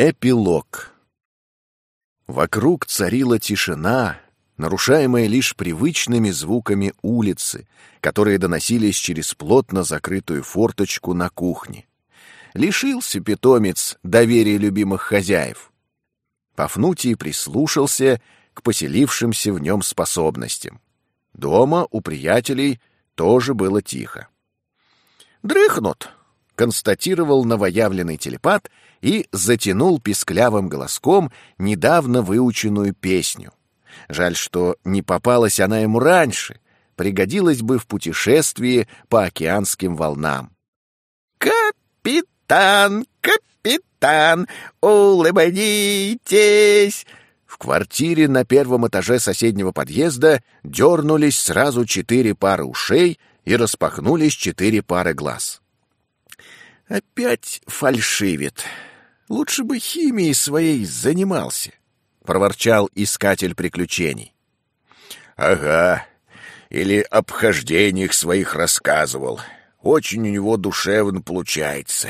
Эпилог Вокруг царила тишина, нарушаемая лишь привычными звуками улицы, которые доносились через плотно закрытую форточку на кухне. Лишился питомец доверия любимых хозяев. Пафнутий прислушался к поселившимся в нем способностям. Дома у приятелей тоже было тихо. «Дрыхнут», — констатировал новоявленный телепат и затянул писклявым голоском недавно выученную песню. Жаль, что не попалась она ему раньше, пригодилась бы в путешествии по океанским волнам. «Капитан, капитан, улыбнитесь!» В квартире на первом этаже соседнего подъезда дернулись сразу четыре пары ушей и распахнулись четыре пары глаз. «Опять фальшивит. Лучше бы химией своей занимался», — проворчал искатель приключений. «Ага, или обхождениях своих рассказывал. Очень у него душевно получается».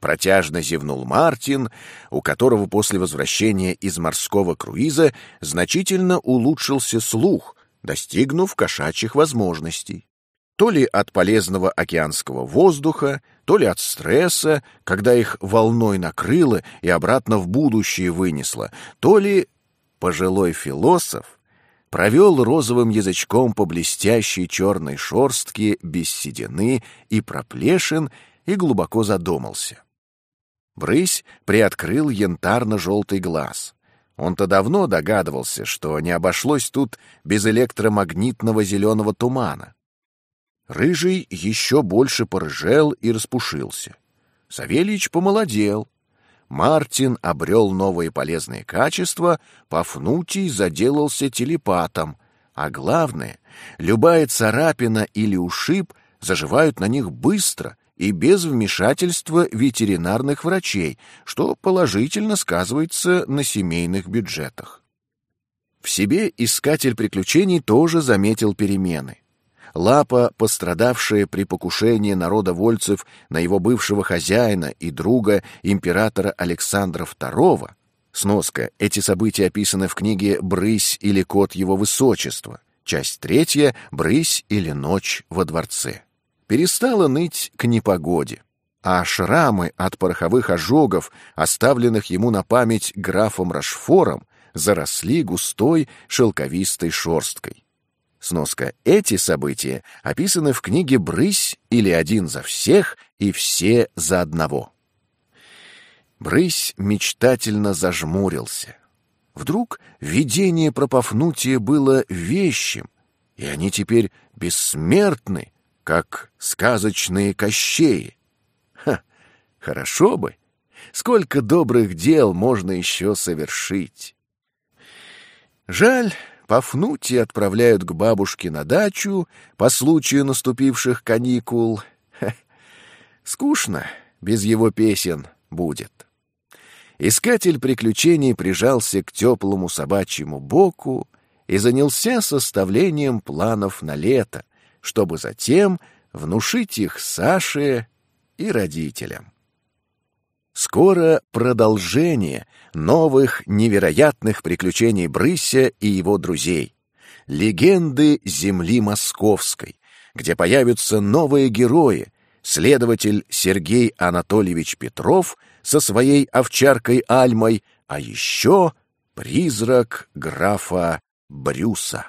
Протяжно зевнул Мартин, у которого после возвращения из морского круиза значительно улучшился слух, достигнув кошачьих возможностей то ли от полезного океанского воздуха, то ли от стресса, когда их волной накрыло и обратно в будущее вынесло, то ли пожилой философ провел розовым язычком по блестящей черной шорстке без седины и проплешин и глубоко задумался. Брысь приоткрыл янтарно-желтый глаз. Он-то давно догадывался, что не обошлось тут без электромагнитного зеленого тумана. Рыжий еще больше порыжел и распушился. Савельич помолодел. Мартин обрел новые полезные качества, Пафнутий заделался телепатом, а главное, любая царапина или ушиб заживают на них быстро и без вмешательства ветеринарных врачей, что положительно сказывается на семейных бюджетах. В себе искатель приключений тоже заметил перемены. Лапа, пострадавшая при покушении народовольцев на его бывшего хозяина и друга императора Александра II, сноска, эти события описаны в книге «Брысь или кот его высочества», часть третья. «Брысь или ночь во дворце», перестала ныть к непогоде а шрамы от пороховых ожогов, оставленных ему на память графом Рашфором, заросли густой шелковистой шерсткой. Сноска. Эти события описаны в книге «Брысь» или «Один за всех» и «Все за одного». Брысь мечтательно зажмурился. Вдруг видение про Пафнутия было вещим, и они теперь бессмертны, как сказочные кощеи. Ха, хорошо бы! Сколько добрых дел можно еще совершить! Жаль, Пафнутия отправляют к бабушке на дачу по случаю наступивших каникул. Ха, скучно без его песен будет. Искатель приключений прижался к теплому собачьему боку и занялся составлением планов на лето, чтобы затем внушить их Саше и родителям. Скоро продолжение новых невероятных приключений Брыся и его друзей. Легенды земли московской, где появятся новые герои, следователь Сергей Анатольевич Петров со своей овчаркой Альмой, а еще призрак графа Брюса.